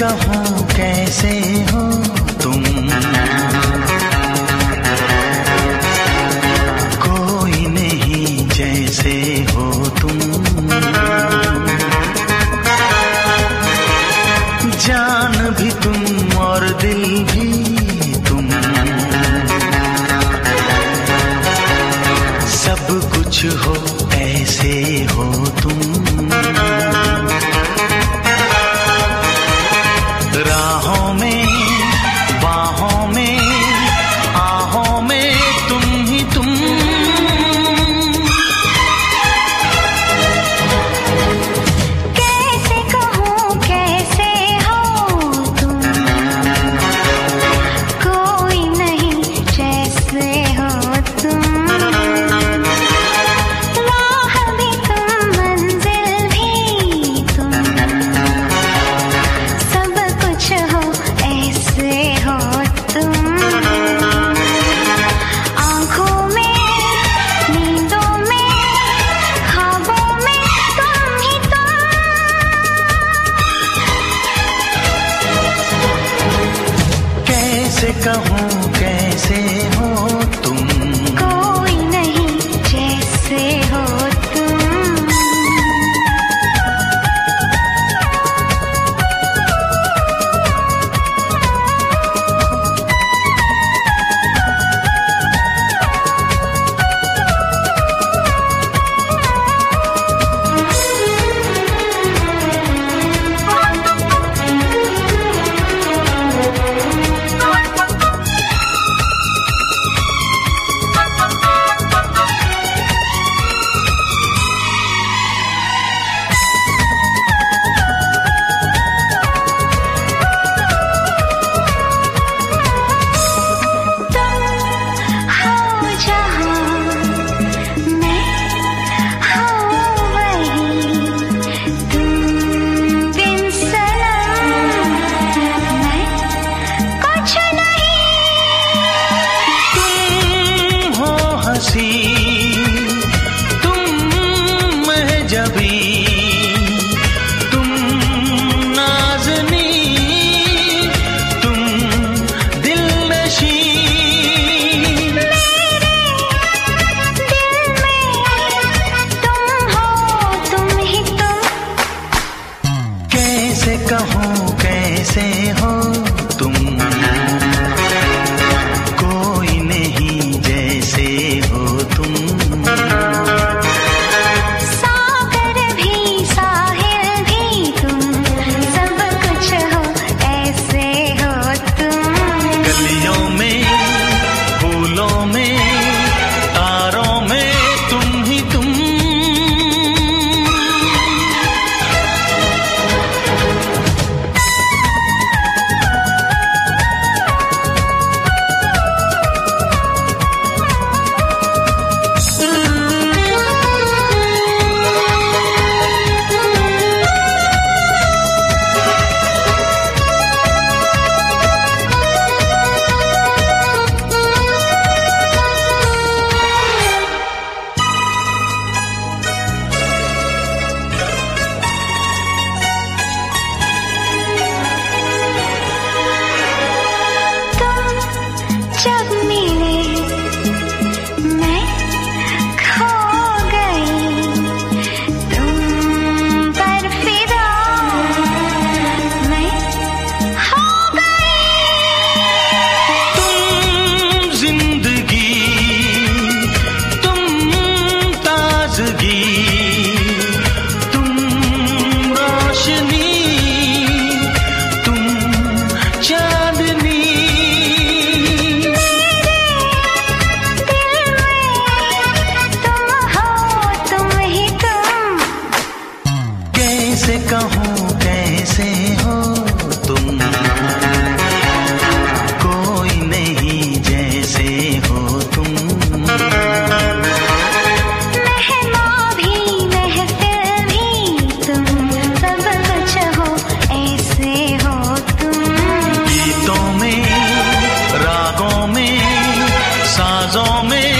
कहूँ कैसे हो तुम? कोई नहीं जैसे हो तुम। जान भी तुम और दिल भी तुम। सब कुछ हो ऐसे हो तुम। कहूँ शब्द कहूँ कैसे हो तुम कोई नहीं जैसे हो तुम भी, भी, तुम हो, ऐसे हो तुम। में रागों में साजों में